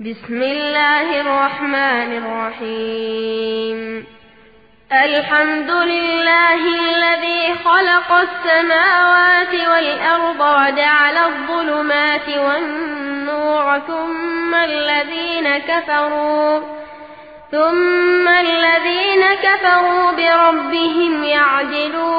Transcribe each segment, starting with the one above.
بسم الله الرحمن الرحيم. الحمد لله الذي خلق السماوات والأرض وجعل الظلمات والنور ثم الذين كفروا ثم الذين كفروا بربهم يعدلون.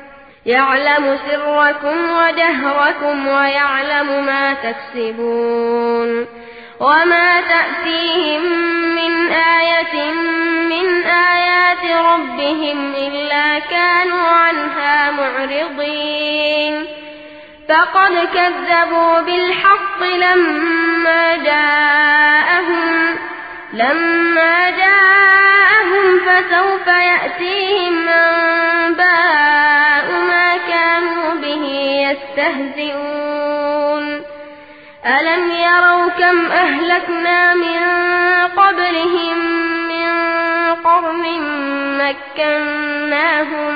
يعلم سركم وجهركم ويعلم ما تكسبون وما تأتيهم من آية من آيات ربهم إلا كانوا عنها معرضين. فقد كذبوا بالحق لما جاءهم لما جاءهم فسوف يأتيهم أنباء يستهزئون. ألم يروا كم أهلكنا من قبلهم من قرن مكناهم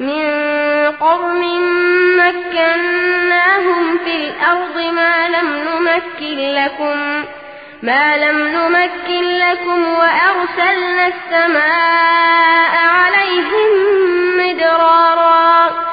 من قرن مكناهم في الأرض ما لم نمكن لكم ما لم نمكن لكم وأرسلنا السماء عليهم مدرارا.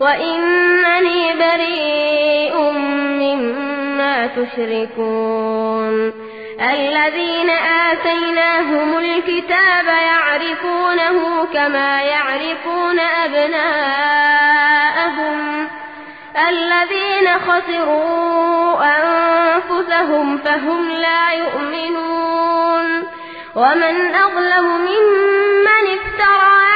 وإنني بريء مما تشركون الذين آتيناهم الكتاب يعرفونه كما يعرفون أبناءهم الذين خسروا أنفسهم فهم لا يؤمنون ومن أظلم ممن افترى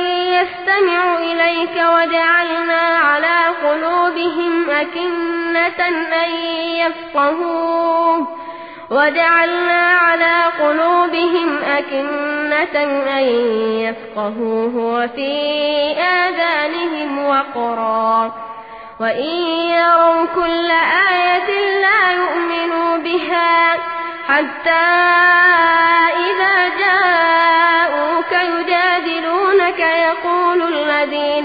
يستمع إليك وجعلنا على قلوبهم أكنة أن يفقهوه. وجعلنا على قلوبهم أكنة أن يفقهوه وفي آذانهم وقرا. وإن يروا كل آية لا يؤمنوا بها حتى إذا جاءوك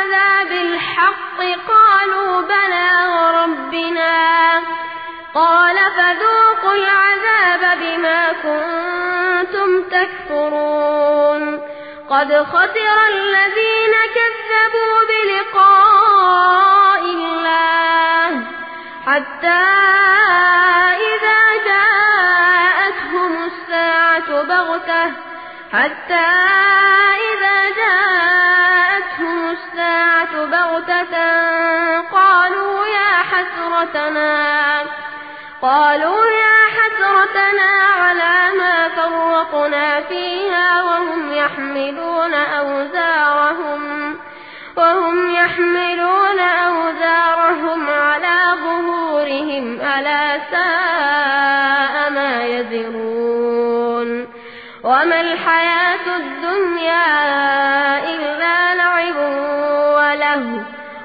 هذا بالحق قالوا بلى وربنا قال فذوقوا العذاب بما كنتم تكفرون قد خسر الذين كذبوا بلقاء الله حتى إذا جاءتهم الساعة بغتة حتى إذا جاءتهم بغتة قالوا يا حسرتنا قالوا يا حسرتنا على ما فرقنا فيها وهم يحملون أوزارهم وهم يحملون أوزارهم على ظهورهم ألا ساء ما يزرون. وما الحياة الدنيا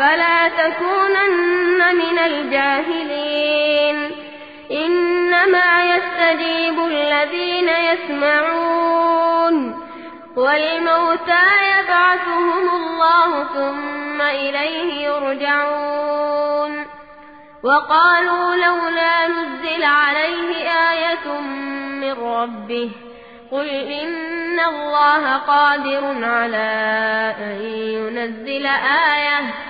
فلا تكونن من الجاهلين. إنما يستجيب الذين يسمعون. والموتى يبعثهم الله ثم إليه يرجعون. وقالوا لولا نزل عليه آية من ربه. قل إن الله قادر على أن ينزل آية.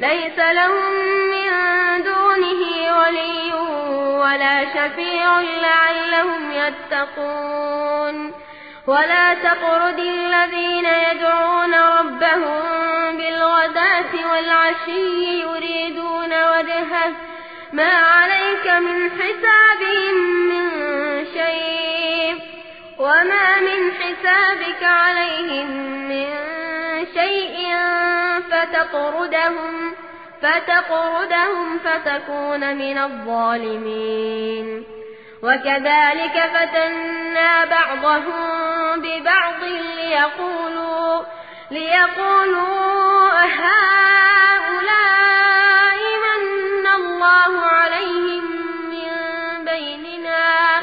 ليس لهم من دونه ولي ولا شفيع لعلهم يتقون. ولا تقرد الذين يدعون ربهم بالغداة والعشي يريدون وجهه. ما عليك من حسابهم من شيء. وما من حسابك عليهم من شيء فتطردهم فتقردهم فتكون من الظالمين وكذلك فتنا بعضهم ببعض ليقولوا ليقولوا هؤلاء من الله عليهم من بيننا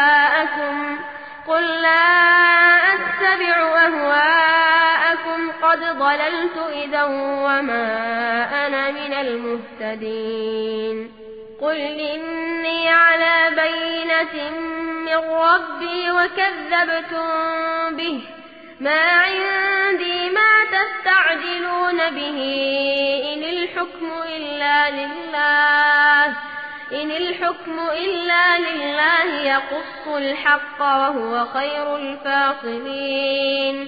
وما أنا من المهتدين. قل إني على بينة من ربي وكذبتم به. ما عندي ما تستعجلون به. إن الحكم إلا لله. إن الحكم إلا لله يقص الحق وهو خير الفاصلين.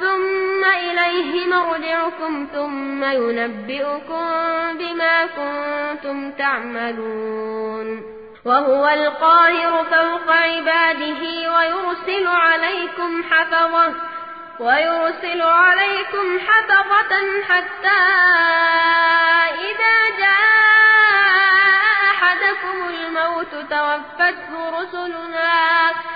ثم إليه مرجعكم ثم ينبئكم بما كنتم تعملون. وهو القاهر فوق عباده ويرسل عليكم حفظة ويرسل عليكم حفظة حتى إذا جاء أحدكم الموت توفته رسلنا.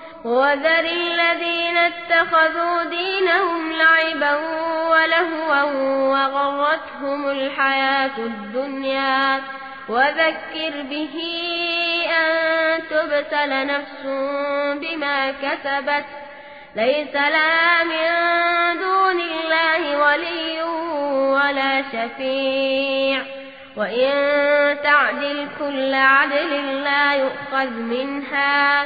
وذر الذين اتخذوا دينهم لعبا ولهوا وغرتهم الحياة الدنيا. وذكر به أن تبتل نفس بما كسبت. ليس لها من دون الله ولي ولا شفيع. وإن تعدل كل عدل لا يؤخذ منها.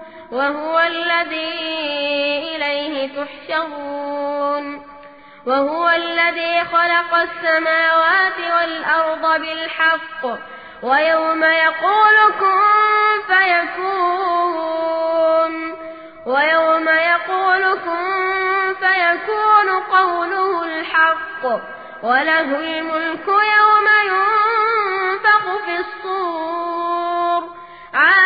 وهو الذي إليه تحشرون وهو الذي خلق السماوات والأرض بالحق ويوم يقول كن فيكون ويوم يقول كن فيكون قوله الحق وله الملك يوم ينفق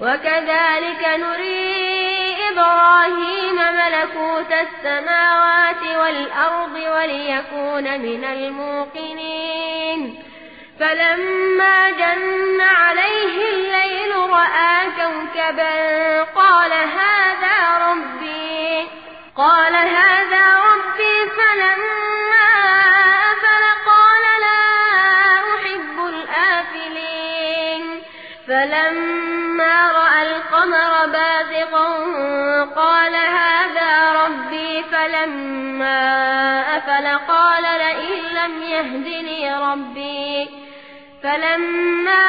وكذلك نري إبراهيم ملكوت السماوات والأرض وليكون من الموقنين. فلما جن عليه الليل رأى كوكبا قال هذا ربي قال هذا ربي فلما فلما أفل قال لئن لم يهدني ربي. فلما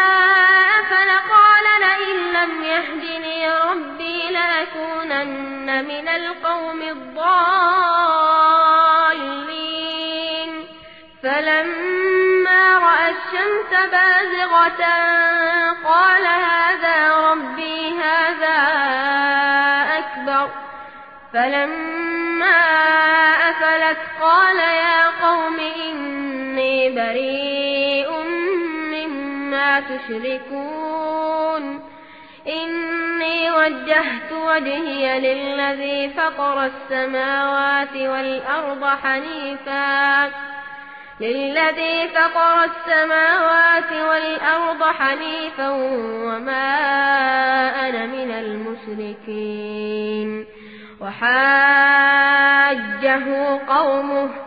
أفل قال لئن لم يهدني ربي لأكونن من القوم الضالين. فلما رأى الشمس بازغة بريء تشركون. إني وجهت وجهي للذي فطر السماوات والأرض حنيفا. للذي فطر السماوات والأرض حنيفا وما أنا من المشركين. وحاجه قومه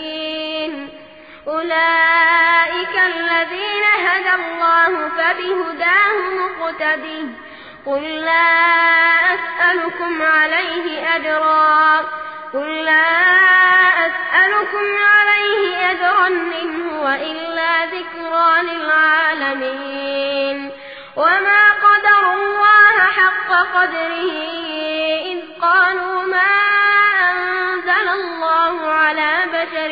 أولئك الذين هدى الله فبهداه مقتده قل لا أسألكم عليه أجرا. قل لا أسألكم عليه أجرا منه وإلا ذكرى للعالمين. وما قدر الله حق قدره إذ قالوا ما أنزل الله على بشر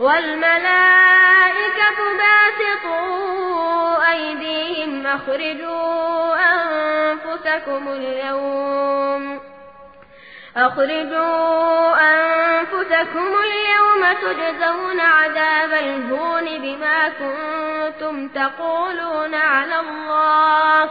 والملائكة باسطوا أيديهم أخرجوا أنفسكم اليوم أخرجوا أنفسكم اليوم تجزون عذاب الهون بما كنتم تقولون على الله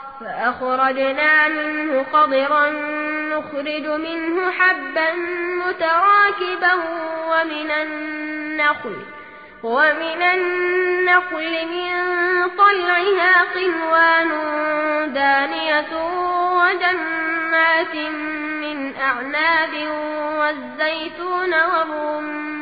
فأخرجنا منه خضرا نخرج منه حبا متراكبا ومن النخل ومن النخل من طلعها قنوان دانية وجنات من أعناب والزيتون والرمان.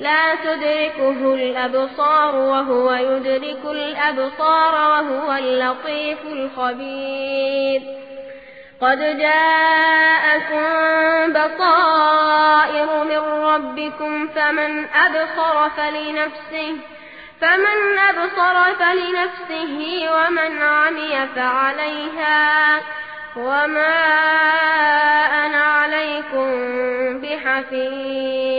لا تدركه الأبصار وهو يدرك الأبصار وهو اللطيف الخبير. قد جاءكم بصائر من ربكم فمن أبصر فلنفسه فمن أبصر فلنفسه ومن عمي فعليها وما أنا عليكم بحفيظ.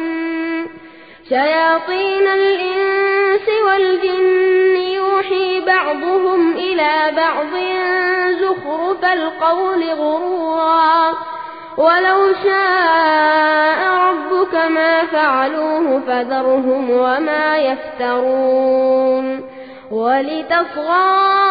شياطين الإنس والجن يوحي بعضهم إلى بعض زخرف القول غرورا. ولو شاء ربك ما فعلوه فذرهم وما يفترون. ولتصغى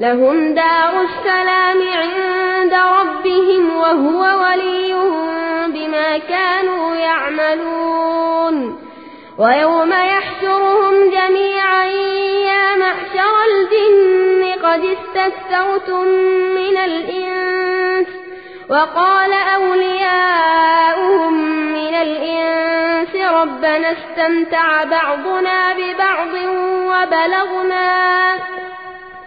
لهم دار السلام عند ربهم وهو وليهم بما كانوا يعملون. ويوم يحشرهم جميعا يا معشر الجن قد استكثرتم من الإنس وقال أولياؤهم من الإنس ربنا استمتع بعضنا ببعض وبلغنا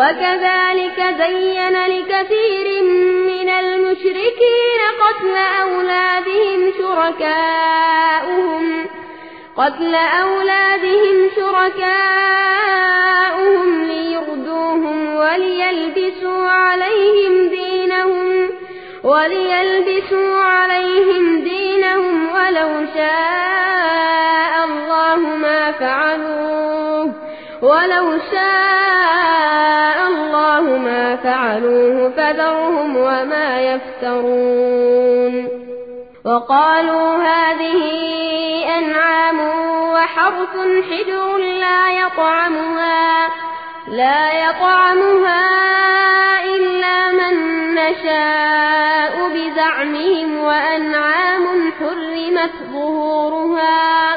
وكذلك زين لكثير من المشركين قتل أولادهم شركاؤهم قتل أولادهم شركاؤهم ليغدوهم وليلبسوا عليهم دينهم وليلبسوا عليهم دينهم ولو شاء الله ما فعلوه ولو شاء فعلوه فذرهم وما يفترون وقالوا هذه أنعام وحرث حجر لا يطعمها لا يطعمها إلا من نشاء بزعمهم وأنعام حرمت ظهورها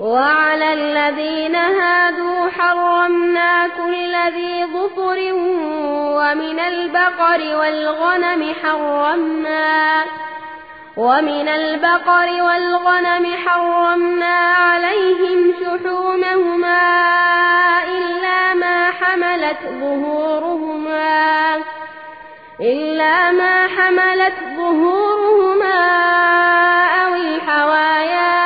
وعلى الذين هادوا حرمنا كل ذي ظفر ومن البقر والغنم حرمنا ومن البقر والغنم حرمنا عليهم شحومهما إلا ما حملت ظهورهما إلا ما حملت ظهورهما أو الحوايا أو ما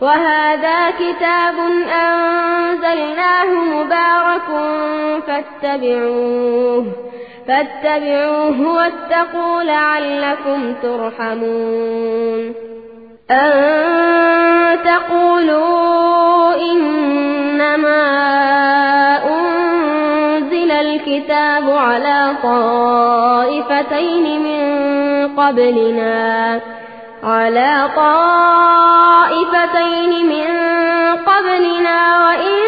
وهذا كتاب أنزلناه مبارك فاتبعوه فاتبعوه واتقوا لعلكم ترحمون أن تقولوا إنما أنزل الكتاب على طائفتين من قبلنا على طائفتين من قبلنا وإن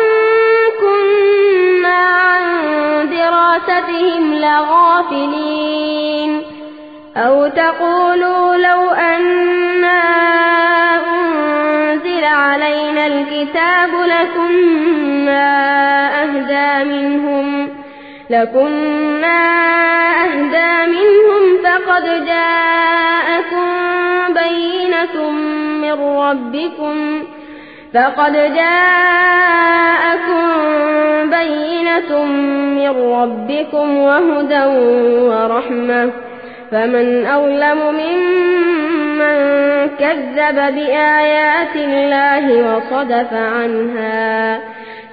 كنا عن دراستهم لغافلين. أو تقولوا لو أنا أنزل علينا الكتاب لكنا أهدى منهم لكنا أهدى منهم فقد جاءكم بينة من ربكم فقد جاءكم بينة من ربكم وهدى ورحمة فمن أظلم ممن كذب بآيات الله وصدف عنها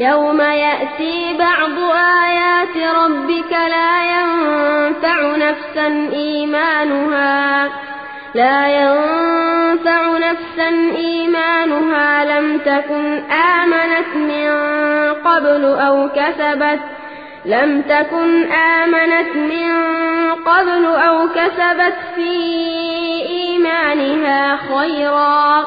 يوم يأتي بعض آيات ربك لا ينفع نفسا إيمانها لا ينفع نفسا إيمانها لم تكن آمنت من قبل أو كسبت لم تكن آمنت من قبل أو كسبت في إيمانها خيرا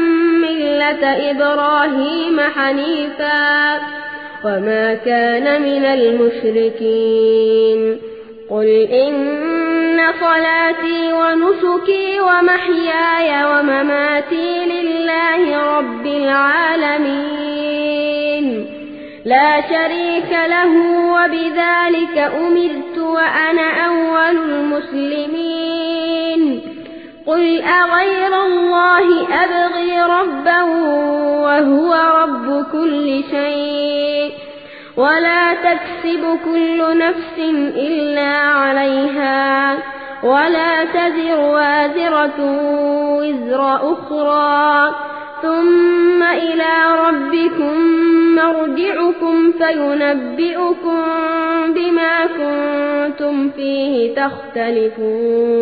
ملة إبراهيم حنيفا وما كان من المشركين. قل إن صلاتي ونسكي ومحياي ومماتي لله رب العالمين. لا شريك له وبذلك أمرت وأنا أول المسلمين. قل أغير الله أبغي ربا وهو رب كل شيء ولا تكسب كل نفس إلا عليها ولا تزر وازرة وزر أخرى ثم إلى ربكم مرجعكم فينبئكم بما كنتم فيه تختلفون